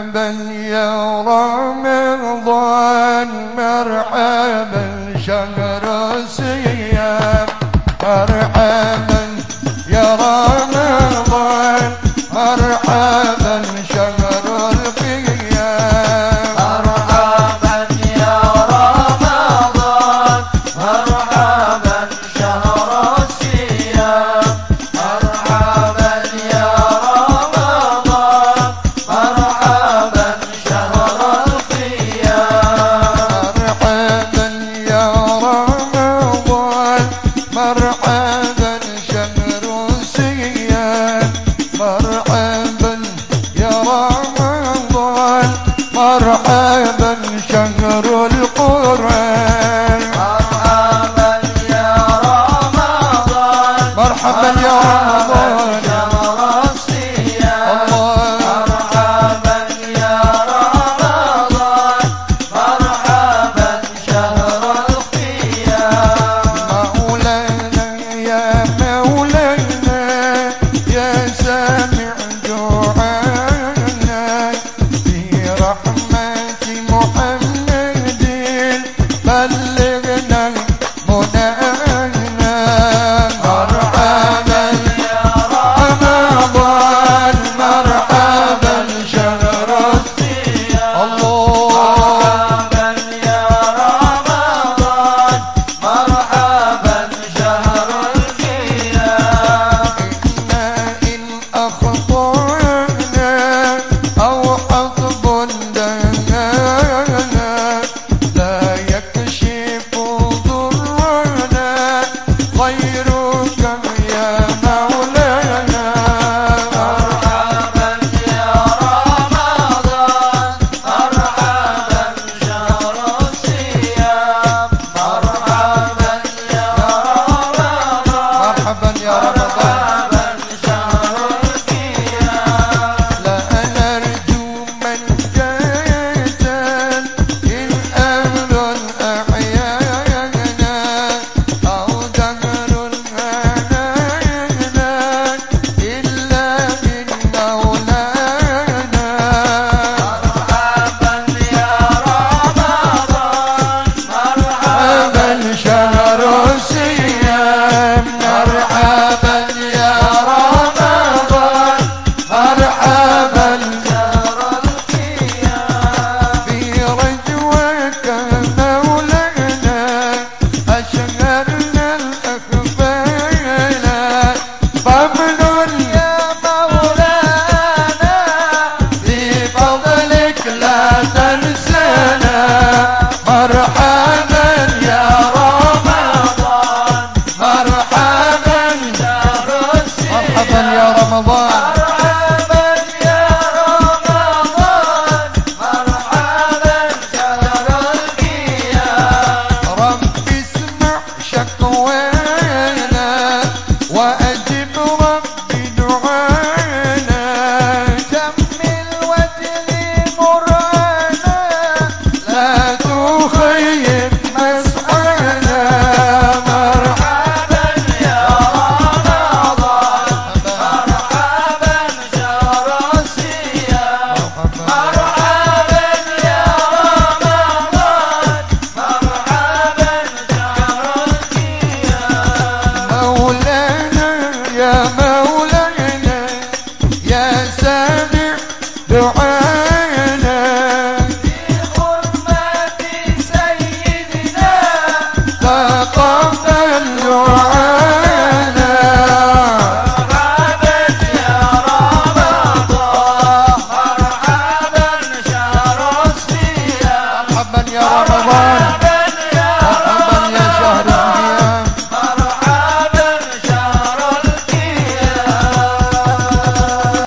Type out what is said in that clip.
مرحبا يا رمضان مرحبا شهر صيام مرحبا يا رمضان مرحبا. her Mama.